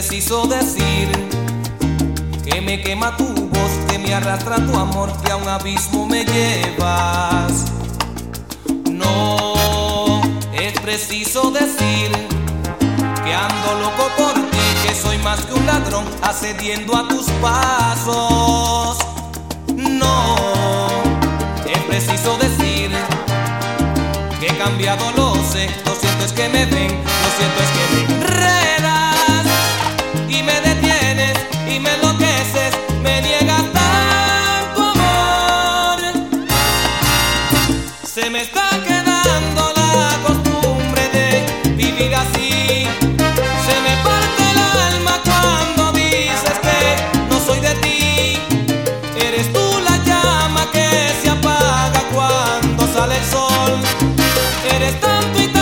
preciso decir que me quema tu voz, que me arrastra tu amor, que a un abismo me llevas. No, es preciso decir que ando loco por ti, que soy más que un ladrón, accediendo a tus pasos. No, es preciso decir que he cambiado, lo sé, lo cierto es que me ven, lo cierto es que me Me está quedando la costumbre de vivir así. Se me parte el alma cuando dices que no soy de ti. Eres tú la llama que se apaga cuando sale el sol. Eres tanto